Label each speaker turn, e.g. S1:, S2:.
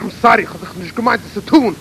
S1: I'm sorry, ich hab dich nicht gemeint, das zu tun.